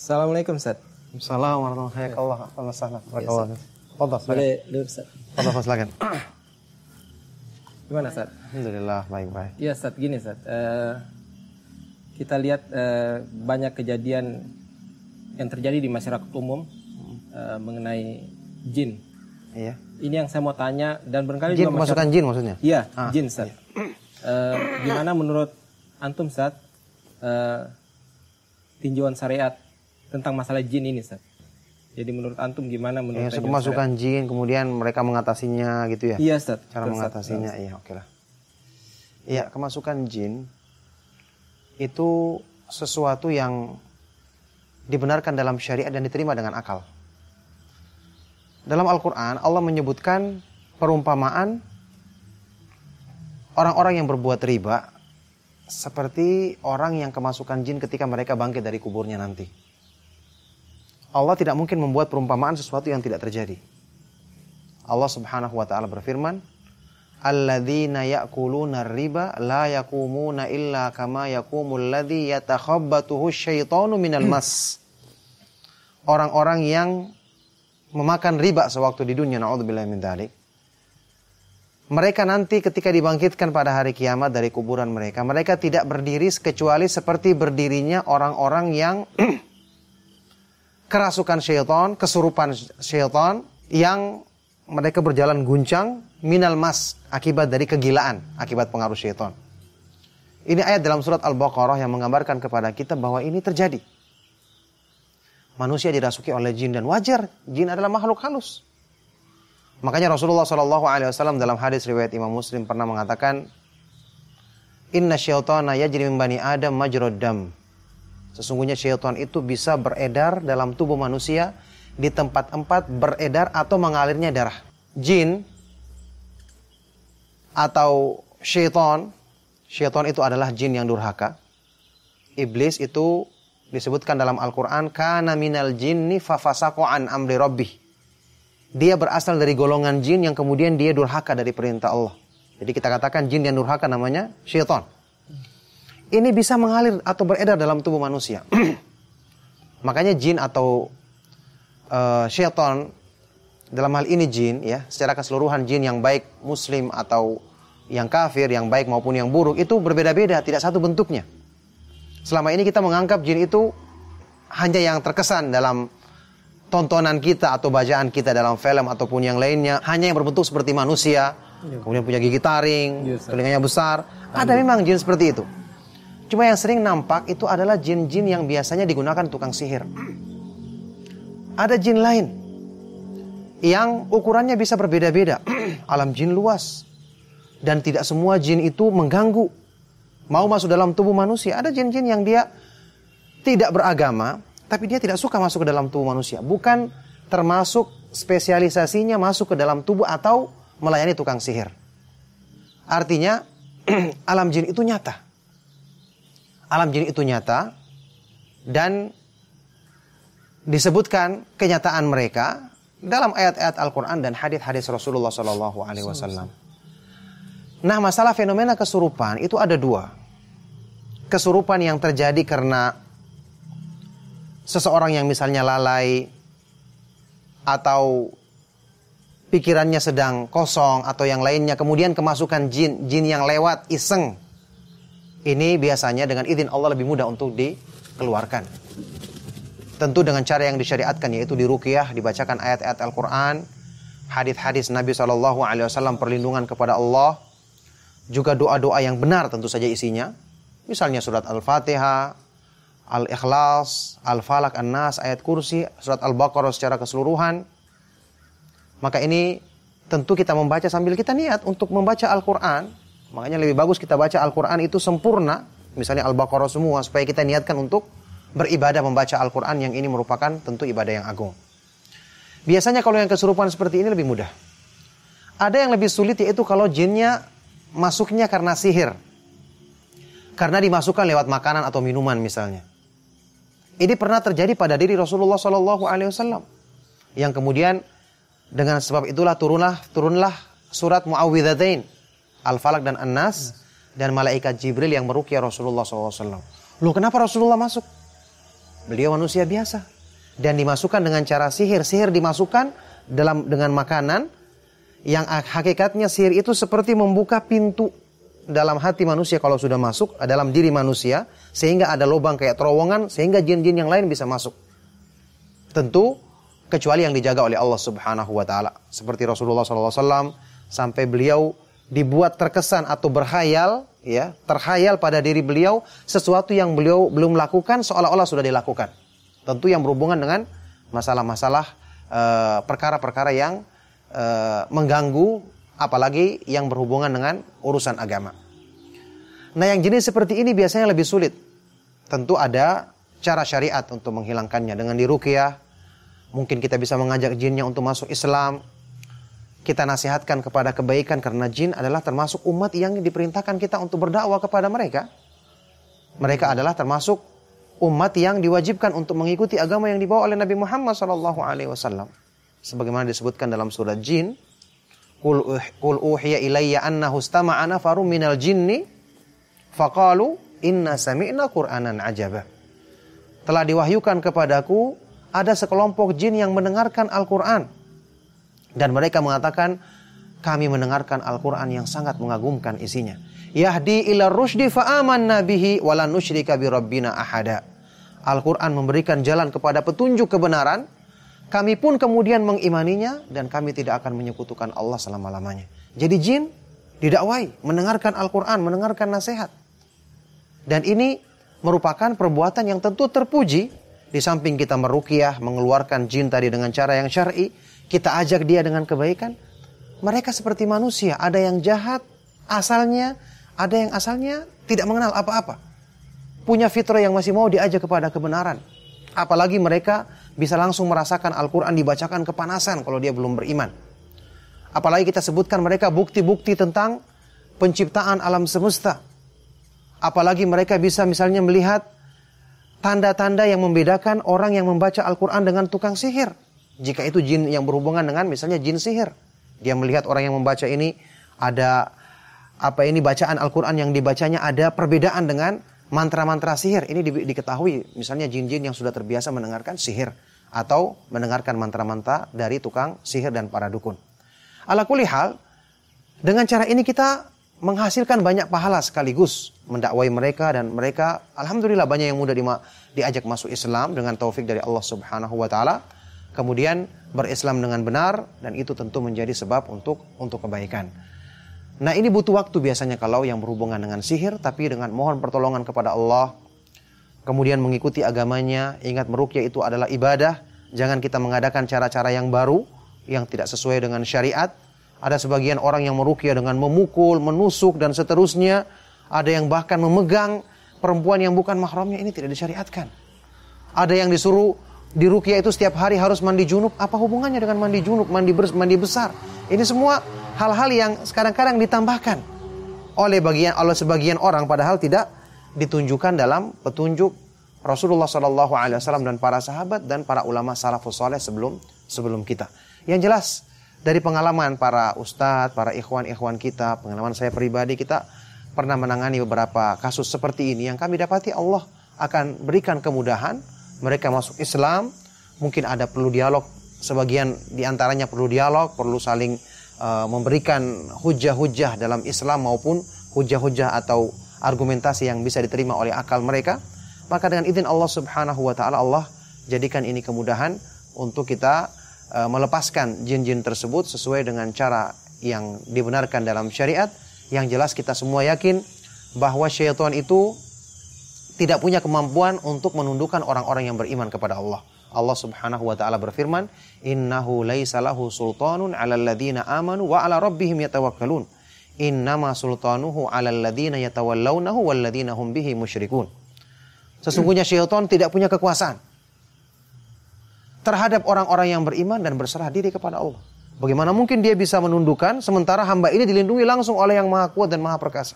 Assalamualaikum Ustaz. Assalamualaikum warahmatullahi wabarakatuh. Barakallahu. Fadhal, silakan. Boleh Ustaz. Fadhal, silakan. Gimana Ustaz? Alhamdulillah, baik-baik. Iya Ustaz, gini Ustaz. Eh, kita lihat eh, banyak kejadian yang terjadi di masyarakat umum eh, mengenai jin. Iya. Ini yang saya mau tanya dan barangkali Jin, juga pemasukan jin maksudnya? Iya, jin Ustaz. Eh, gimana menurut antum Ustaz eh, tinjauan syariat tentang masalah jin ini Ustaz? Jadi menurut antum gimana menurut tinjauan pemasukan jin, kemudian mereka mengatasinya gitu ya? Iya Ustaz. Cara Ustaz. mengatasinya, iya oke lah. Iya, kemasukan jin itu sesuatu yang dibenarkan dalam syariat dan diterima dengan akal. Dalam Al-Quran, Allah menyebutkan perumpamaan orang-orang yang berbuat riba seperti orang yang kemasukan jin ketika mereka bangkit dari kuburnya nanti. Allah tidak mungkin membuat perumpamaan sesuatu yang tidak terjadi. Allah Subhanahu wa taala berfirman, "Alladzina ya'kuluna riba la yakumuna illa kama yakumul ladzi yatakhabbathu syaitanu minal mas." Orang-orang yang memakan riba sewaktu di dunia naudzubillah min dzalik. Mereka nanti ketika dibangkitkan pada hari kiamat dari kuburan mereka, mereka tidak berdiri kecuali seperti berdirinya orang-orang yang kerasukan syaitan, kesurupan syaitan yang mereka berjalan guncang minal mas akibat dari kegilaan, akibat pengaruh syaitan. Ini ayat dalam surat Al-Baqarah yang menggambarkan kepada kita bahwa ini terjadi. Manusia dirasuki oleh jin dan wajar, jin adalah makhluk halus. Makanya Rasulullah Shallallahu Alaihi Wasallam dalam hadis riwayat Imam Muslim pernah mengatakan, Inna syaitana yajri min bani Adam majrod dam. Sesungguhnya syaitan itu bisa beredar dalam tubuh manusia di tempat-tempat beredar atau mengalirnya darah. Jin atau syaitan, syaitan itu adalah jin yang durhaka. Iblis itu disebutkan dalam Al-Quran, kana minal jinni fafasaqo an amri rabbih. Dia berasal dari golongan jin yang kemudian dia durhaka dari perintah Allah. Jadi kita katakan jin yang durhaka namanya syaitan ini bisa mengalir atau beredar dalam tubuh manusia. Makanya jin atau uh, syaitan dalam hal ini jin ya, secara keseluruhan jin yang baik muslim atau yang kafir, yang baik maupun yang buruk itu berbeda-beda, tidak satu bentuknya. Selama ini kita menganggap jin itu hanya yang terkesan dalam tontonan kita atau bacaan kita dalam film ataupun yang lainnya, hanya yang berbentuk seperti manusia, kemudian punya gigi taring, telinganya besar. Ada memang jin seperti itu. Cuma yang sering nampak itu adalah jin-jin yang biasanya digunakan tukang sihir. Ada jin lain yang ukurannya bisa berbeda-beda. Alam jin luas. Dan tidak semua jin itu mengganggu. Mau masuk dalam tubuh manusia. Ada jin-jin yang dia tidak beragama, tapi dia tidak suka masuk ke dalam tubuh manusia. Bukan termasuk spesialisasinya masuk ke dalam tubuh atau melayani tukang sihir. Artinya, alam jin itu nyata alam jin itu nyata dan disebutkan kenyataan mereka dalam ayat-ayat Al-Quran dan hadis-hadis Rasulullah Sallallahu Alaihi Wasallam. Nah, masalah fenomena kesurupan itu ada dua. Kesurupan yang terjadi karena seseorang yang misalnya lalai atau pikirannya sedang kosong atau yang lainnya kemudian kemasukan jin jin yang lewat iseng ini biasanya dengan izin Allah lebih mudah untuk dikeluarkan. Tentu dengan cara yang disyariatkan yaitu diruqyah, dibacakan ayat-ayat Al-Qur'an, hadis-hadis Nabi Shallallahu alaihi wasallam perlindungan kepada Allah, juga doa-doa yang benar tentu saja isinya. Misalnya surat Al-Fatihah, Al-Ikhlas, Al-Falaq, An-Nas, ayat kursi, surat Al-Baqarah secara keseluruhan. Maka ini tentu kita membaca sambil kita niat untuk membaca Al-Quran Makanya lebih bagus kita baca Al-Quran itu sempurna. Misalnya Al-Baqarah semua. Supaya kita niatkan untuk beribadah membaca Al-Quran yang ini merupakan tentu ibadah yang agung. Biasanya kalau yang kesurupan seperti ini lebih mudah. Ada yang lebih sulit yaitu kalau jinnya masuknya karena sihir. Karena dimasukkan lewat makanan atau minuman misalnya. Ini pernah terjadi pada diri Rasulullah Shallallahu Alaihi Wasallam. Yang kemudian dengan sebab itulah turunlah turunlah surat Muawwidzatain Al-Falak dan An-Nas dan malaikat Jibril yang meruqyah Rasulullah SAW. Loh kenapa Rasulullah masuk? Beliau manusia biasa dan dimasukkan dengan cara sihir. Sihir dimasukkan dalam dengan makanan yang hakikatnya sihir itu seperti membuka pintu dalam hati manusia kalau sudah masuk dalam diri manusia sehingga ada lubang kayak terowongan sehingga jin-jin yang lain bisa masuk. Tentu kecuali yang dijaga oleh Allah Subhanahu wa taala. Seperti Rasulullah SAW sampai beliau dibuat terkesan atau berhayal ya, terhayal pada diri beliau sesuatu yang beliau belum lakukan seolah-olah sudah dilakukan. Tentu yang berhubungan dengan masalah-masalah uh, perkara-perkara yang uh, mengganggu apalagi yang berhubungan dengan urusan agama. Nah, yang jenis seperti ini biasanya lebih sulit. Tentu ada cara syariat untuk menghilangkannya dengan diruqyah. Mungkin kita bisa mengajak jinnya untuk masuk Islam, kita nasihatkan kepada kebaikan karena jin adalah termasuk umat yang diperintahkan kita untuk berdakwah kepada mereka. Mereka adalah termasuk umat yang diwajibkan untuk mengikuti agama yang dibawa oleh Nabi Muhammad SAW. Sebagaimana disebutkan dalam surat Jin, Qul uhiya ilayya annahu istama'a nafarum minal jinni faqalu inna sami'na qur'anan ajaba. Telah diwahyukan kepadaku ada sekelompok jin yang mendengarkan Al-Qur'an dan mereka mengatakan, kami mendengarkan Al-Quran yang sangat mengagumkan isinya. Yahdi ila rushdi fa'aman nabihi wala nusyrika bi rabbina ahada. Al-Quran memberikan jalan kepada petunjuk kebenaran. Kami pun kemudian mengimaninya dan kami tidak akan menyekutukan Allah selama-lamanya. Jadi jin didakwai, mendengarkan Al-Quran, mendengarkan nasihat. Dan ini merupakan perbuatan yang tentu terpuji. Di samping kita merukiah, mengeluarkan jin tadi dengan cara yang syar'i, kita ajak dia dengan kebaikan, mereka seperti manusia, ada yang jahat asalnya, ada yang asalnya tidak mengenal apa-apa. Punya fitrah yang masih mau diajak kepada kebenaran. Apalagi mereka bisa langsung merasakan Al-Quran dibacakan kepanasan kalau dia belum beriman. Apalagi kita sebutkan mereka bukti-bukti tentang penciptaan alam semesta. Apalagi mereka bisa misalnya melihat tanda-tanda yang membedakan orang yang membaca Al-Quran dengan tukang sihir. Jika itu jin yang berhubungan dengan misalnya jin sihir. Dia melihat orang yang membaca ini ada apa ini bacaan Al-Quran yang dibacanya ada perbedaan dengan mantra-mantra sihir. Ini di, diketahui misalnya jin-jin yang sudah terbiasa mendengarkan sihir atau mendengarkan mantra-mantra dari tukang sihir dan para dukun. Ala dengan cara ini kita menghasilkan banyak pahala sekaligus mendakwai mereka dan mereka alhamdulillah banyak yang mudah diajak masuk Islam dengan taufik dari Allah Subhanahu wa taala kemudian berislam dengan benar dan itu tentu menjadi sebab untuk untuk kebaikan. Nah, ini butuh waktu biasanya kalau yang berhubungan dengan sihir tapi dengan mohon pertolongan kepada Allah kemudian mengikuti agamanya, ingat meruqyah itu adalah ibadah, jangan kita mengadakan cara-cara yang baru yang tidak sesuai dengan syariat. Ada sebagian orang yang meruqyah dengan memukul, menusuk dan seterusnya. Ada yang bahkan memegang perempuan yang bukan mahramnya ini tidak disyariatkan. Ada yang disuruh di rukyah itu setiap hari harus mandi junub. Apa hubungannya dengan mandi junub, mandi, bers, mandi besar? Ini semua hal-hal yang kadang-kadang ditambahkan oleh bagian oleh sebagian orang padahal tidak ditunjukkan dalam petunjuk Rasulullah Wasallam dan para sahabat dan para ulama salafus soleh sebelum sebelum kita. Yang jelas dari pengalaman para ustadz, para ikhwan-ikhwan kita, pengalaman saya pribadi kita pernah menangani beberapa kasus seperti ini yang kami dapati Allah akan berikan kemudahan mereka masuk Islam, mungkin ada perlu dialog, sebagian di antaranya perlu dialog, perlu saling uh, memberikan hujah-hujah dalam Islam maupun hujah-hujah atau argumentasi yang bisa diterima oleh akal mereka. Maka dengan izin Allah Subhanahu wa taala Allah jadikan ini kemudahan untuk kita uh, melepaskan jin-jin tersebut sesuai dengan cara yang dibenarkan dalam syariat. Yang jelas kita semua yakin bahwa syaitan itu tidak punya kemampuan untuk menundukkan orang-orang yang beriman kepada Allah. Allah Subhanahu wa taala berfirman, "Innahu laisa lahu sultanun 'alal ladzina amanu wa 'ala rabbihim yatawakkalun. Innama sultanuhu 'alal ladzina yatawallawnahu wal ladzina hum bihi musyrikun." Sesungguhnya syaitan tidak punya kekuasaan terhadap orang-orang yang beriman dan berserah diri kepada Allah. Bagaimana mungkin dia bisa menundukkan sementara hamba ini dilindungi langsung oleh yang Maha Kuat dan Maha Perkasa?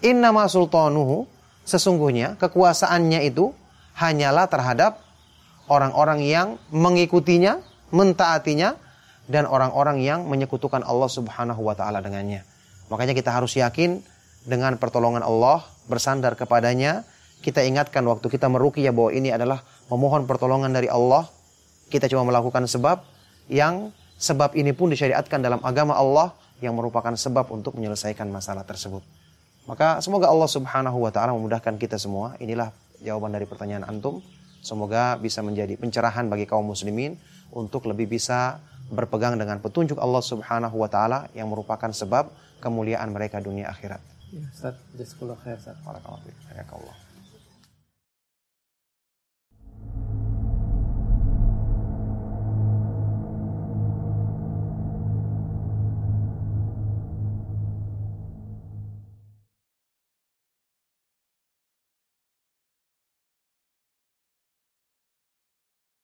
Innama sultanuhu sesungguhnya kekuasaannya itu hanyalah terhadap orang-orang yang mengikutinya, mentaatinya, dan orang-orang yang menyekutukan Allah Subhanahu wa Ta'ala dengannya. Makanya kita harus yakin dengan pertolongan Allah, bersandar kepadanya. Kita ingatkan waktu kita meruqyah bahwa ini adalah memohon pertolongan dari Allah, kita cuma melakukan sebab yang sebab ini pun disyariatkan dalam agama Allah yang merupakan sebab untuk menyelesaikan masalah tersebut. Maka semoga Allah Subhanahu wa taala memudahkan kita semua. Inilah jawaban dari pertanyaan antum. Semoga bisa menjadi pencerahan bagi kaum muslimin untuk lebih bisa berpegang dengan petunjuk Allah Subhanahu wa taala yang merupakan sebab kemuliaan mereka dunia akhirat. Ya, Ustaz, jazakallah khair, Ustaz. Barakallahu fiik. Hayakallah.